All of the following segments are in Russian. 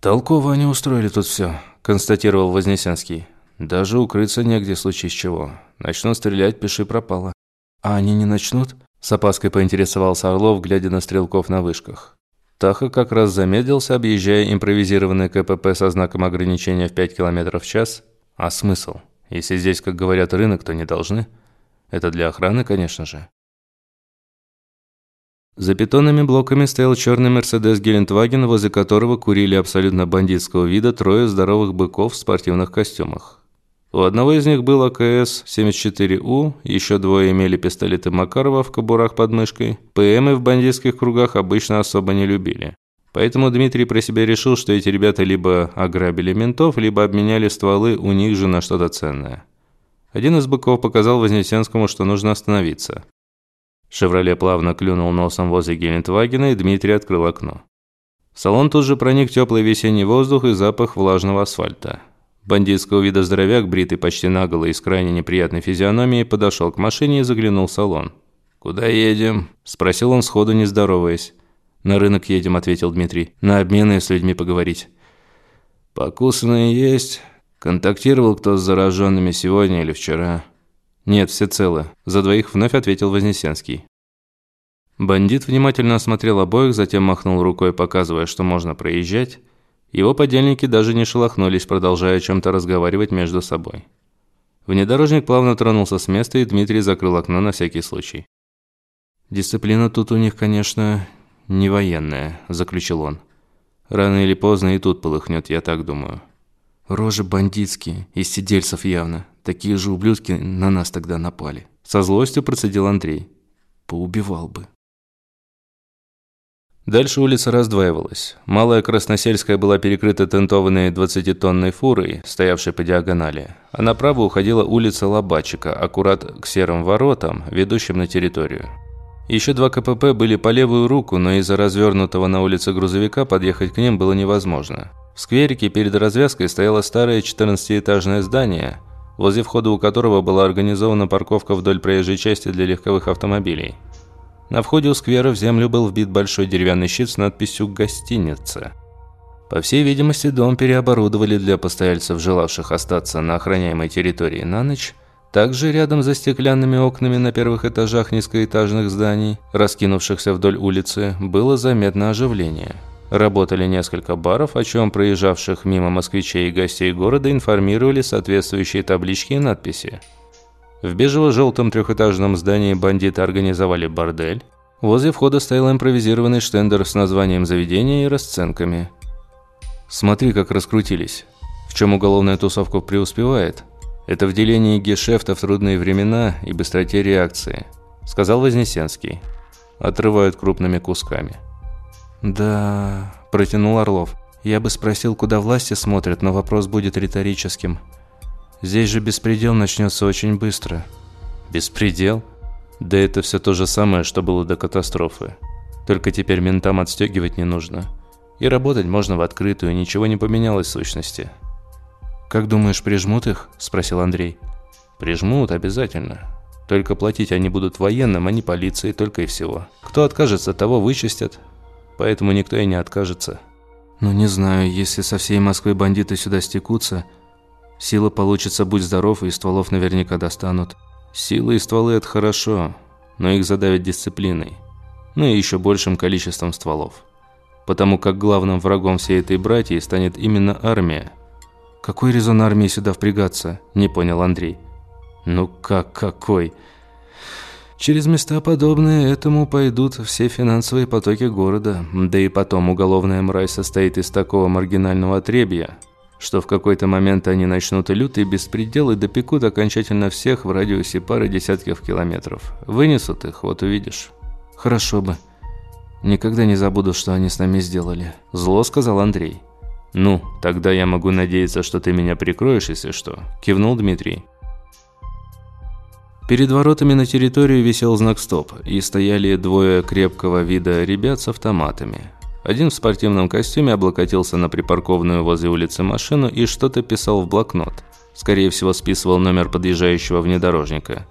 «Толково они устроили тут все», – констатировал Вознесенский. «Даже укрыться негде, в случае чего. Начнут стрелять, пиши пропало». «А они не начнут?» – с опаской поинтересовался Орлов, глядя на стрелков на вышках. Таха как раз замедлился, объезжая импровизированный КПП со знаком ограничения в 5 км в час. А смысл? Если здесь, как говорят, рынок, то не должны. Это для охраны, конечно же. За бетонными блоками стоял черный Мерседес Гелендваген, возле которого курили абсолютно бандитского вида трое здоровых быков в спортивных костюмах. У одного из них был АКС-74У, еще двое имели пистолеты Макарова в кобурах под мышкой. ПМы в бандитских кругах обычно особо не любили. Поэтому Дмитрий про себя решил, что эти ребята либо ограбили ментов, либо обменяли стволы у них же на что-то ценное. Один из быков показал Вознесенскому, что нужно остановиться. «Шевроле» плавно клюнул носом возле Гелендвагена, и Дмитрий открыл окно. В салон тут же проник теплый весенний воздух и запах влажного асфальта. Бандитского вида здоровяк, бритый почти наголо и с крайне неприятной физиономией, подошел к машине и заглянул в салон. «Куда едем?» – спросил он сходу, не здороваясь. «На рынок едем», – ответил Дмитрий. «На обмены с людьми поговорить». «Покусанные есть? Контактировал кто с зараженными сегодня или вчера?» «Нет, все целы», – за двоих вновь ответил Вознесенский. Бандит внимательно осмотрел обоих, затем махнул рукой, показывая, что можно проезжать, его подельники даже не шелохнулись, продолжая о чем-то разговаривать между собой. Внедорожник плавно тронулся с места, и Дмитрий закрыл окно на всякий случай. «Дисциплина тут у них, конечно, не военная», – заключил он. «Рано или поздно и тут полыхнет, я так думаю». «Рожи бандитские, из сидельцев явно. Такие же ублюдки на нас тогда напали». Со злостью процедил Андрей. «Поубивал бы». Дальше улица раздваивалась. Малая Красносельская была перекрыта тентованной 20-тонной фурой, стоявшей по диагонали, а направо уходила улица Лобачика, аккурат к серым воротам, ведущим на территорию. Еще два КПП были по левую руку, но из-за развернутого на улице грузовика подъехать к ним было невозможно. В скверике перед развязкой стояло старое 14-этажное здание, возле входа у которого была организована парковка вдоль проезжей части для легковых автомобилей. На входе у сквера в землю был вбит большой деревянный щит с надписью «Гостиница». По всей видимости, дом переоборудовали для постояльцев, желавших остаться на охраняемой территории на ночь. Также рядом за стеклянными окнами на первых этажах низкоэтажных зданий, раскинувшихся вдоль улицы, было заметно оживление. Работали несколько баров, о чем проезжавших мимо москвичей и гостей города информировали соответствующие таблички и надписи. В бежево-желтом трехэтажном здании бандиты организовали бордель. Возле входа стоял импровизированный штендер с названием заведения и расценками. Смотри, как раскрутились. В чем уголовная тусовка преуспевает? Это в делении гешефта в трудные времена и быстроте реакции, сказал Вознесенский. Отрывают крупными кусками. Да, протянул Орлов. Я бы спросил, куда власти смотрят, но вопрос будет риторическим. Здесь же беспредел начнется очень быстро. Беспредел? Да это все то же самое, что было до катастрофы. Только теперь ментам отстегивать не нужно. И работать можно в открытую, ничего не поменялось в сущности. «Как думаешь, прижмут их?» – спросил Андрей. «Прижмут, обязательно. Только платить они будут военным, а не полиции, только и всего. Кто откажется, того вычистят. Поэтому никто и не откажется». «Ну не знаю, если со всей Москвы бандиты сюда стекутся, Сила получится, будь здоров, и стволов наверняка достанут. Силы и стволы – это хорошо, но их задавят дисциплиной. Ну и еще большим количеством стволов. Потому как главным врагом всей этой братьи станет именно армия. «Какой резон армии сюда впрягаться?» – не понял Андрей. «Ну как какой?» Через места подобные этому пойдут все финансовые потоки города. Да и потом уголовная мразь состоит из такого маргинального отребья, что в какой-то момент они начнут лютый беспредел и допекут окончательно всех в радиусе пары десятков километров. Вынесут их, вот увидишь. Хорошо бы. Никогда не забуду, что они с нами сделали. Зло сказал Андрей. Ну, тогда я могу надеяться, что ты меня прикроешь, если что. Кивнул Дмитрий. Перед воротами на территорию висел знак «Стоп», и стояли двое крепкого вида ребят с автоматами. Один в спортивном костюме облокотился на припаркованную возле улицы машину и что-то писал в блокнот. Скорее всего, списывал номер подъезжающего внедорожника.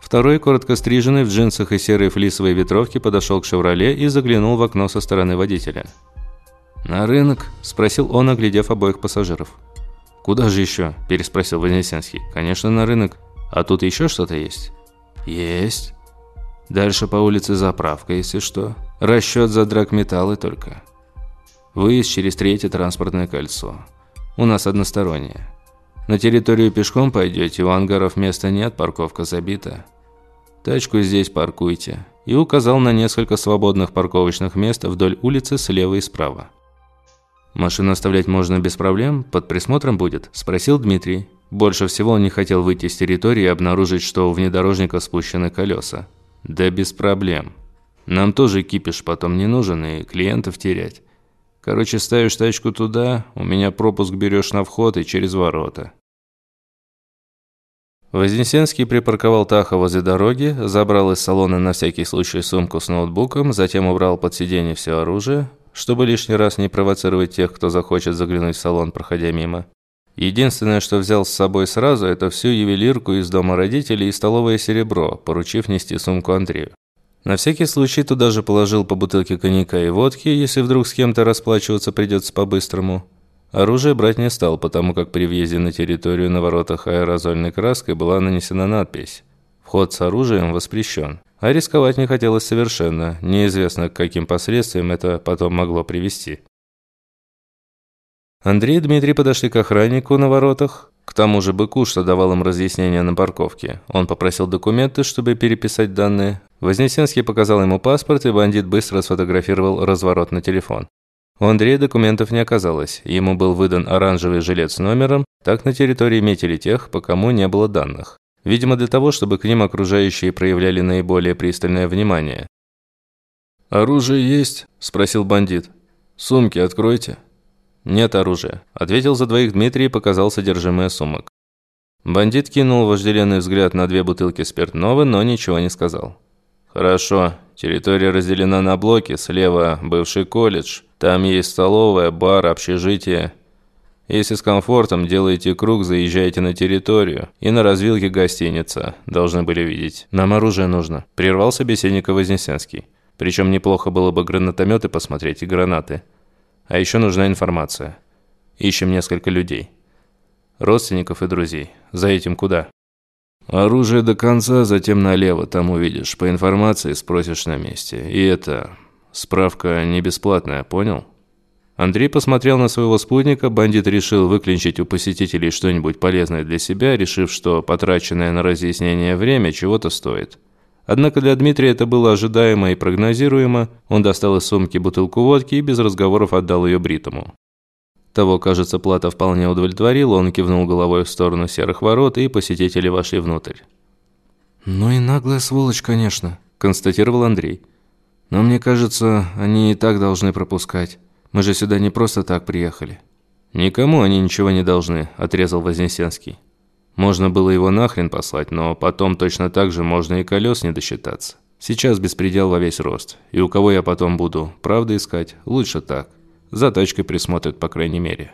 Второй, коротко стриженный, в джинсах и серой флисовой ветровке, подошел к «Шевроле» и заглянул в окно со стороны водителя. «На рынок?» – спросил он, оглядев обоих пассажиров. «Куда же еще?» – переспросил Вознесенский. «Конечно, на рынок. А тут еще что-то есть?» «Есть. Дальше по улице заправка, если что. Расчет за драгметаллы только. Выезд через третье транспортное кольцо. У нас одностороннее. На территорию пешком пойдете, у ангаров места нет, парковка забита. Тачку здесь паркуйте». И указал на несколько свободных парковочных мест вдоль улицы слева и справа. «Машину оставлять можно без проблем? Под присмотром будет?» – спросил Дмитрий. Больше всего он не хотел выйти с территории и обнаружить, что у внедорожника спущены колеса. «Да без проблем. Нам тоже кипиш потом не нужен и клиентов терять. Короче, ставишь тачку туда, у меня пропуск берешь на вход и через ворота». Вознесенский припарковал Таха возле дороги, забрал из салона на всякий случай сумку с ноутбуком, затем убрал под сиденье все оружие, чтобы лишний раз не провоцировать тех, кто захочет заглянуть в салон, проходя мимо. Единственное, что взял с собой сразу, это всю ювелирку из дома родителей и столовое серебро, поручив нести сумку Андрею. На всякий случай туда же положил по бутылке коньяка и водки, если вдруг с кем-то расплачиваться придется по-быстрому. Оружие брать не стал, потому как при въезде на территорию на воротах аэрозольной краской была нанесена надпись «Вход с оружием воспрещен». А рисковать не хотелось совершенно, неизвестно к каким последствиям это потом могло привести. Андрей и Дмитрий подошли к охраннику на воротах, к тому же быку, что давал им разъяснение на парковке. Он попросил документы, чтобы переписать данные. Вознесенский показал ему паспорт, и бандит быстро сфотографировал разворот на телефон. У Андрея документов не оказалось, ему был выдан оранжевый жилет с номером, так на территории метили тех, по кому не было данных. Видимо, для того, чтобы к ним окружающие проявляли наиболее пристальное внимание. «Оружие есть?» – спросил бандит. «Сумки откройте». «Нет оружия», – ответил за двоих Дмитрий и показал содержимое сумок. Бандит кинул вожделенный взгляд на две бутылки спиртного, но ничего не сказал. «Хорошо. Территория разделена на блоки. Слева бывший колледж. Там есть столовая, бар, общежитие. Если с комфортом делаете круг, заезжаете на территорию. И на развилке гостиница. Должны были видеть. Нам оружие нужно». Прервал собеседника Вознесенский. Причем неплохо было бы гранатометы посмотреть и гранаты. А еще нужна информация. Ищем несколько людей. Родственников и друзей. За этим куда? Оружие до конца, затем налево, там увидишь. По информации спросишь на месте. И это... Справка не бесплатная, понял? Андрей посмотрел на своего спутника, бандит решил выклинчить у посетителей что-нибудь полезное для себя, решив, что потраченное на разъяснение время чего-то стоит. Однако для Дмитрия это было ожидаемо и прогнозируемо. Он достал из сумки бутылку водки и без разговоров отдал ее Бритому. Того, кажется, плата вполне удовлетворила, он кивнул головой в сторону серых ворот, и посетители вошли внутрь. «Ну и наглая сволочь, конечно», – констатировал Андрей. «Но мне кажется, они и так должны пропускать. Мы же сюда не просто так приехали». «Никому они ничего не должны», – отрезал Вознесенский. Можно было его нахрен послать, но потом точно так же можно и колес не досчитаться. Сейчас беспредел во весь рост. И у кого я потом буду правда искать, лучше так. За тачкой присмотрят, по крайней мере.